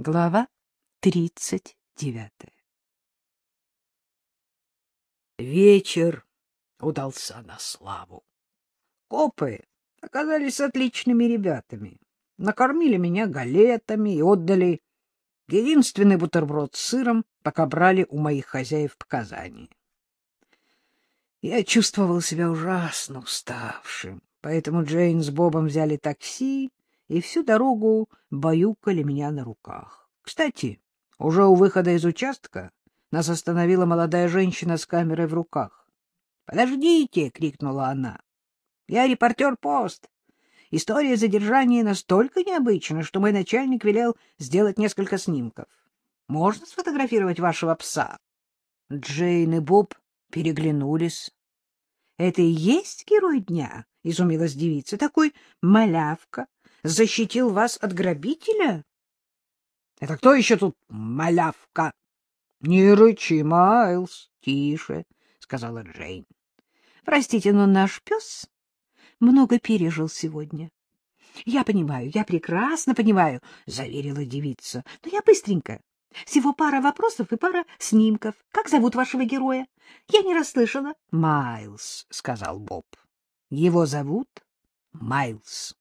Глава тридцать девятая Вечер удался на славу. Копы оказались отличными ребятами. Накормили меня галетами и отдали единственный бутерброд с сыром, пока брали у моих хозяев показания. Я чувствовал себя ужасно уставшим, поэтому Джейн с Бобом взяли такси и всю дорогу баюкали меня на руках. Кстати, уже у выхода из участка нас остановила молодая женщина с камерой в руках. «Подождите!» — крикнула она. «Я репортер пост. История задержания настолько необычна, что мой начальник велел сделать несколько снимков. Можно сфотографировать вашего пса?» Джейн и Боб переглянулись. «Это и есть герой дня?» — изумилась девица. «Такой малявка, защитил вас от грабителя? — Это кто еще тут малявка? — Не рычи, Майлз, тише, — сказала Джейн. — Простите, но наш пес много пережил сегодня. — Я понимаю, я прекрасно понимаю, — заверила девица. — Но я быстренько. Всего пара вопросов и пара снимков. Как зовут вашего героя? Я не расслышала. — Майлз, — сказал Боб. — Его зовут Майлз.